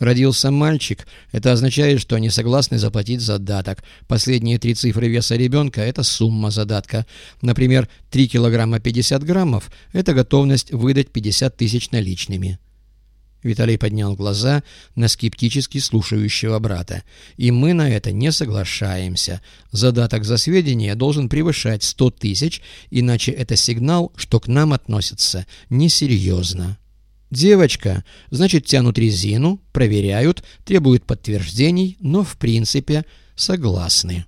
Родился мальчик, это означает, что они согласны заплатить задаток. Последние три цифры веса ребенка – это сумма задатка. Например, 3 килограмма 50 граммов – это готовность выдать 50 тысяч наличными. Виталий поднял глаза на скептически слушающего брата. «И мы на это не соглашаемся. Задаток за сведения должен превышать 100 тысяч, иначе это сигнал, что к нам относятся несерьезно». Девочка, значит, тянут резину, проверяют, требуют подтверждений, но в принципе согласны.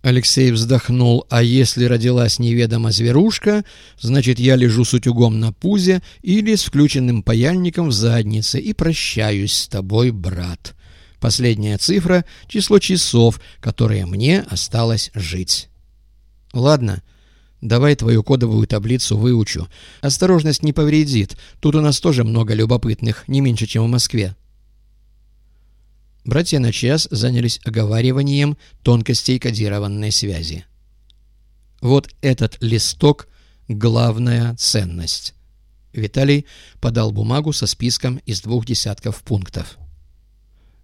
Алексей вздохнул, а если родилась неведома зверушка, значит, я лежу с утюгом на пузе или с включенным паяльником в заднице и прощаюсь с тобой, брат. Последняя цифра — число часов, которые мне осталось жить. Ладно, — Давай твою кодовую таблицу выучу. Осторожность не повредит. Тут у нас тоже много любопытных, не меньше, чем в Москве. Братья на час занялись оговариванием тонкостей кодированной связи. Вот этот листок — главная ценность. Виталий подал бумагу со списком из двух десятков пунктов.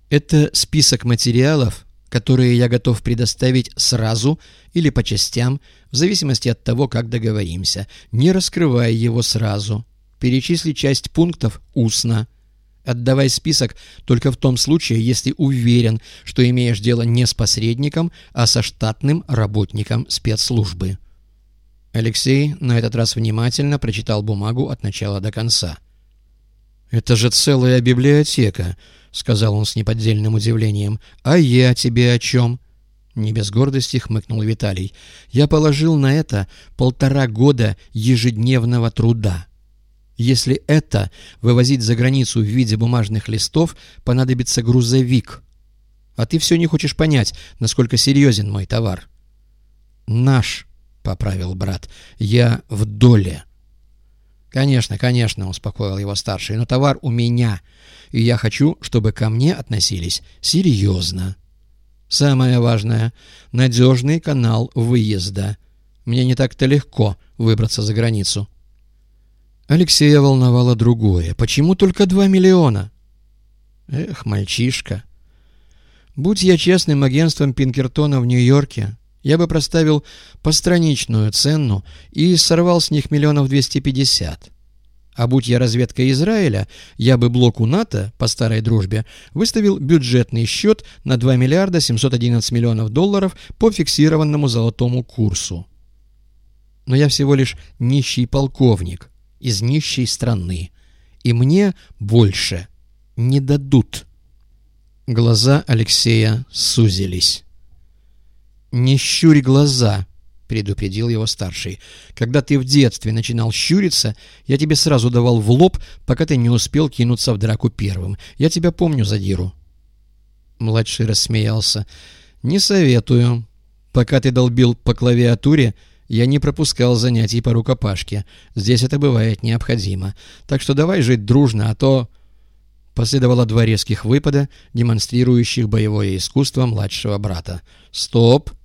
Это список материалов, которые я готов предоставить сразу или по частям, в зависимости от того, как договоримся, не раскрывая его сразу. Перечисли часть пунктов устно. Отдавай список только в том случае, если уверен, что имеешь дело не с посредником, а со штатным работником спецслужбы. Алексей на этот раз внимательно прочитал бумагу от начала до конца. «Это же целая библиотека!» — сказал он с неподдельным удивлением. «А я тебе о чем?» Не без гордости хмыкнул Виталий. «Я положил на это полтора года ежедневного труда. Если это вывозить за границу в виде бумажных листов, понадобится грузовик. А ты все не хочешь понять, насколько серьезен мой товар». «Наш», — поправил брат, — «я в доле». «Конечно, конечно», — успокоил его старший, — «но товар у меня, и я хочу, чтобы ко мне относились серьезно. Самое важное — надежный канал выезда. Мне не так-то легко выбраться за границу». Алексея волновало другое. «Почему только два миллиона?» «Эх, мальчишка!» «Будь я честным агентством Пинкертона в Нью-Йорке, я бы проставил постраничную цену и сорвал с них миллионов 250. А будь я разведка Израиля, я бы блоку НАТО по старой дружбе выставил бюджетный счет на 2 миллиарда 711 миллионов долларов по фиксированному золотому курсу. Но я всего лишь нищий полковник из нищей страны, и мне больше не дадут. Глаза Алексея сузились. «Не щурь глаза», — предупредил его старший. «Когда ты в детстве начинал щуриться, я тебе сразу давал в лоб, пока ты не успел кинуться в драку первым. Я тебя помню, задиру». Младший рассмеялся. «Не советую. Пока ты долбил по клавиатуре, я не пропускал занятий по рукопашке. Здесь это бывает необходимо. Так что давай жить дружно, а то...» Последовало два резких выпада, демонстрирующих боевое искусство младшего брата. «Стоп!» —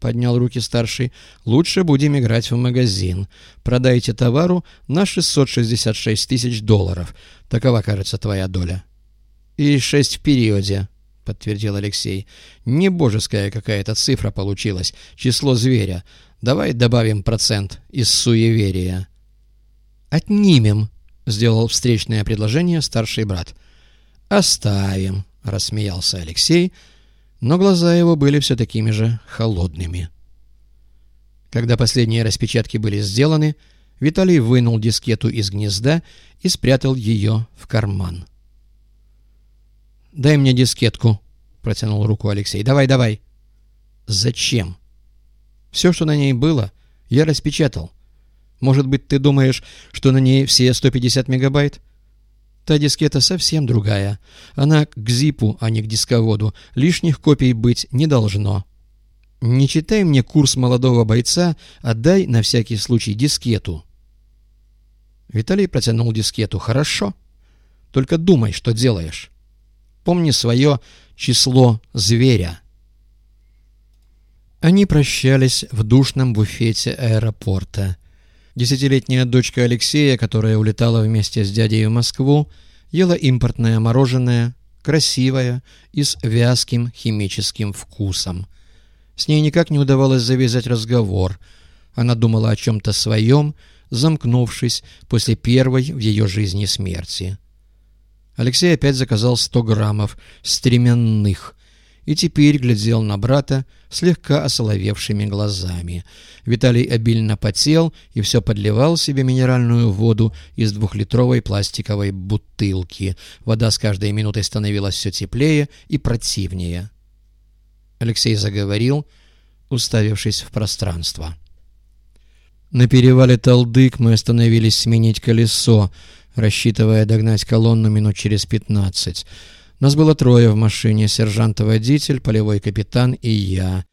поднял руки старший. «Лучше будем играть в магазин. Продайте товару на 666 тысяч долларов. Такова, кажется, твоя доля». «И шесть в периоде», — подтвердил Алексей. «Не божеская какая-то цифра получилась. Число зверя. Давай добавим процент из суеверия». «Отнимем», — сделал встречное предложение старший брат. «Оставим», — рассмеялся Алексей, — но глаза его были все такими же холодными. Когда последние распечатки были сделаны, Виталий вынул дискету из гнезда и спрятал ее в карман. «Дай мне дискетку», — протянул руку Алексей. «Давай, давай». «Зачем?» «Все, что на ней было, я распечатал. Может быть, ты думаешь, что на ней все 150 мегабайт?» Та дискета совсем другая. Она к зипу, а не к дисководу. Лишних копий быть не должно. Не читай мне курс молодого бойца, отдай на всякий случай дискету. Виталий протянул дискету. Хорошо. Только думай, что делаешь. Помни свое число зверя. Они прощались в душном буфете аэропорта. Десятилетняя дочка Алексея, которая улетала вместе с дядей в Москву, ела импортное мороженое, красивая и с вязким химическим вкусом. С ней никак не удавалось завязать разговор. Она думала о чем-то своем, замкнувшись после первой в ее жизни смерти. Алексей опять заказал 100 граммов стременных и теперь глядел на брата слегка осоловевшими глазами. Виталий обильно потел и все подливал себе минеральную воду из двухлитровой пластиковой бутылки. Вода с каждой минутой становилась все теплее и противнее. Алексей заговорил, уставившись в пространство. На перевале Талдык мы остановились сменить колесо, рассчитывая догнать колонну минут через пятнадцать. Нас было трое в машине, сержант-водитель, полевой капитан и я.